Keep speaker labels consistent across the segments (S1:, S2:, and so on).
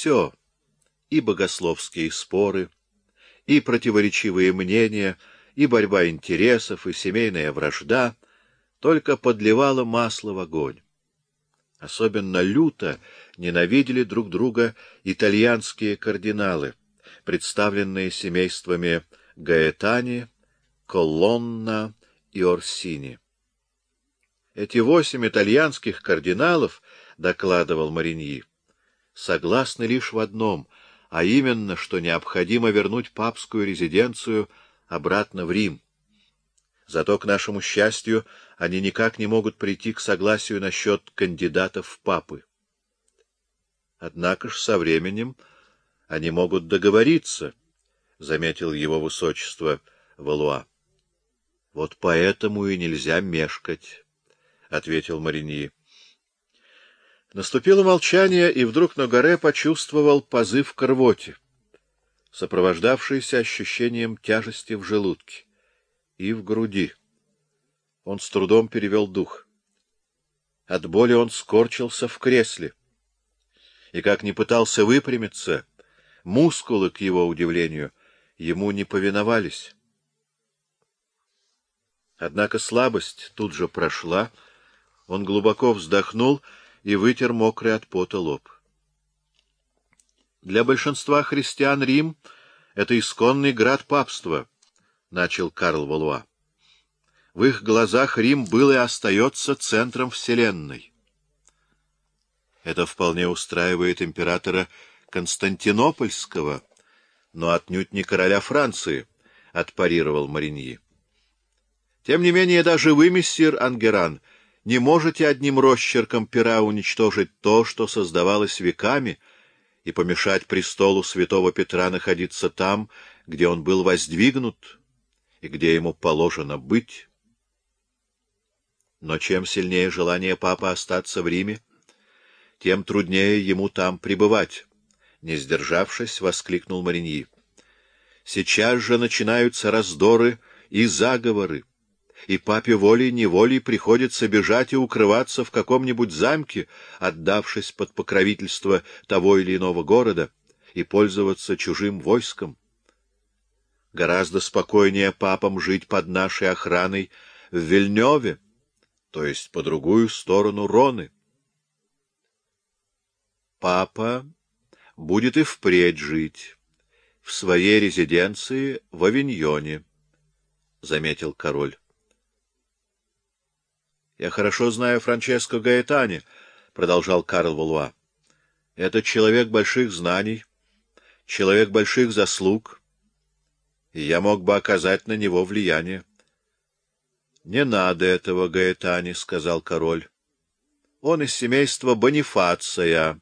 S1: Все, и богословские споры, и противоречивые мнения, и борьба интересов, и семейная вражда только подливала масло в огонь. Особенно люто ненавидели друг друга итальянские кардиналы, представленные семействами Гаэтани, Колонна и Орсини. Эти восемь итальянских кардиналов, докладывал Мариньи, согласны лишь в одном, а именно, что необходимо вернуть папскую резиденцию обратно в Рим. Зато, к нашему счастью, они никак не могут прийти к согласию насчет кандидатов в папы. Однако ж со временем они могут договориться, — заметил его высочество Валуа. — Вот поэтому и нельзя мешкать, — ответил Мариньи. Наступило молчание, и вдруг Ногаре почувствовал позыв к рвоте, сопровождавшийся ощущением тяжести в желудке и в груди. Он с трудом перевел дух. От боли он скорчился в кресле. И как ни пытался выпрямиться, мускулы, к его удивлению, ему не повиновались. Однако слабость тут же прошла, он глубоко вздохнул и вытер мокрый от пота лоб. Для большинства христиан Рим — это исконный град папства —— начал Карл Валуа. В их глазах Рим был и остается центром Вселенной. Это вполне устраивает императора Константинопольского, но отнюдь не короля Франции, — отпарировал Мариньи. Тем не менее, даже вы, мессир Ангеран, не можете одним росчерком пера уничтожить то, что создавалось веками, и помешать престолу святого Петра находиться там, где он был воздвигнут, и где ему положено быть. Но чем сильнее желание папы остаться в Риме, тем труднее ему там пребывать. Не сдержавшись, воскликнул Мариньи. Сейчас же начинаются раздоры и заговоры, и папе волей-неволей приходится бежать и укрываться в каком-нибудь замке, отдавшись под покровительство того или иного города, и пользоваться чужим войском. Гораздо спокойнее папам жить под нашей охраной в Вильнёве, то есть по другую сторону Роны. Папа будет и впредь жить в своей резиденции в Авиньоне, — заметил король. — Я хорошо знаю Франческо Гаэтани, — продолжал Карл Валуа. — Это человек больших знаний, человек больших заслуг — и я мог бы оказать на него влияние. — Не надо этого, Гаэтани, — сказал король. — Он из семейства Бонифация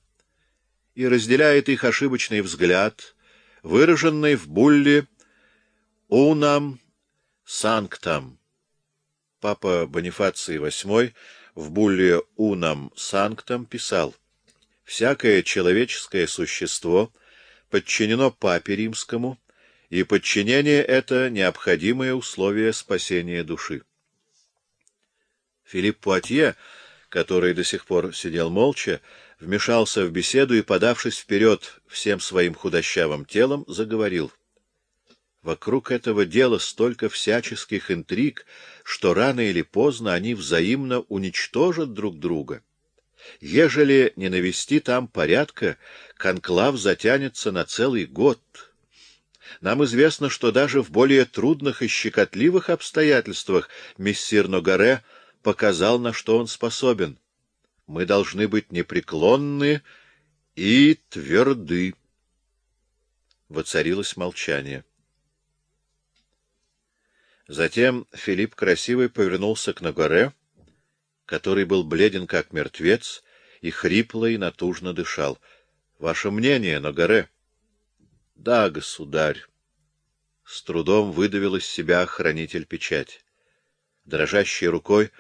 S1: и разделяет их ошибочный взгляд, выраженный в булле «Унам санктам». Папа Бонифаций VIII в булле «Унам санктам» писал «Всякое человеческое существо подчинено папе римскому» и подчинение — это необходимое условие спасения души. Филипп Пуатье, который до сих пор сидел молча, вмешался в беседу и, подавшись вперед всем своим худощавым телом, заговорил. Вокруг этого дела столько всяческих интриг, что рано или поздно они взаимно уничтожат друг друга. Ежели не навести там порядка, конклав затянется на целый год — нам известно, что даже в более трудных и щекотливых обстоятельствах мессир Ногаре показал, на что он способен. Мы должны быть непреклонны и тверды. Воцарилось молчание. Затем Филипп Красивый повернулся к Ногаре, который был бледен как мертвец и хрипло и натужно дышал. — Ваше мнение, Ногаре? —— Да, государь. С трудом выдавил из себя хранитель печать. Дрожащей рукой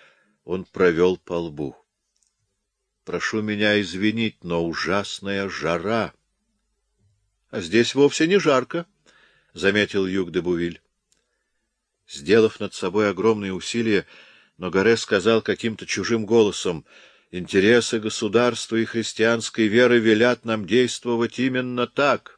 S1: он провел по лбу. — Прошу меня извинить, но ужасная жара. — А здесь вовсе не жарко, — заметил Юг де Бувиль. Сделав над собой огромные усилия, Ногаре сказал каким-то чужим голосом, Интересы государства и христианской веры велят нам действовать именно так.